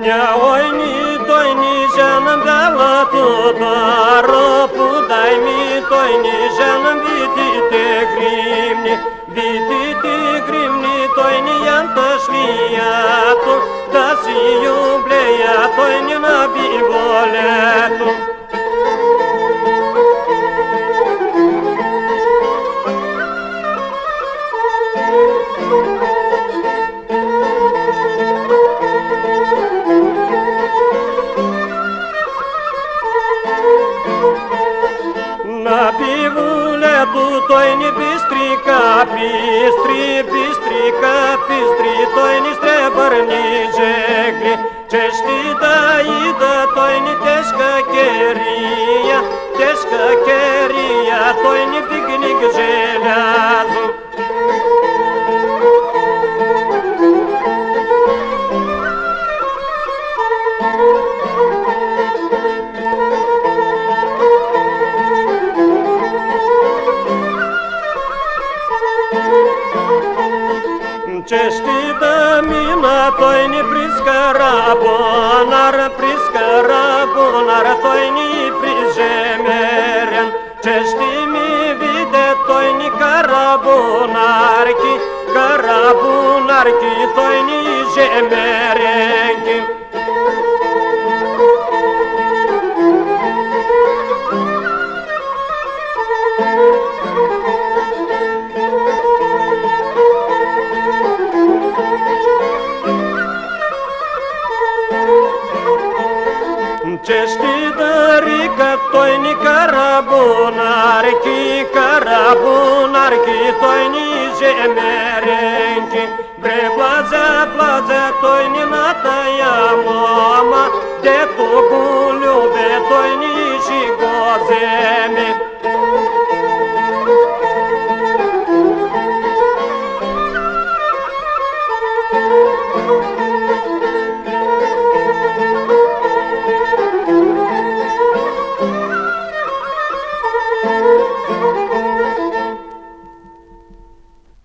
Μια ωινή το ενίζαν γάλα το παρό που δαϊνή το ενίζαν putojni bistrika, bistri, bistrika, bistri, tojni srebrni. Чешти да мина, той ни прискара бонар, прискара бонар, той ни прижемерен. Чешти ми виде, той ни карабонарки, карабонарки, той ни жемерен. και στην ταρίκα το είναι η καραμπουνάρκη, καραμπουνάρκη το είναι η ζεμένη.